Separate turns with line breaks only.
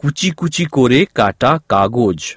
কুচি কুচি করে কাটা কাগজ।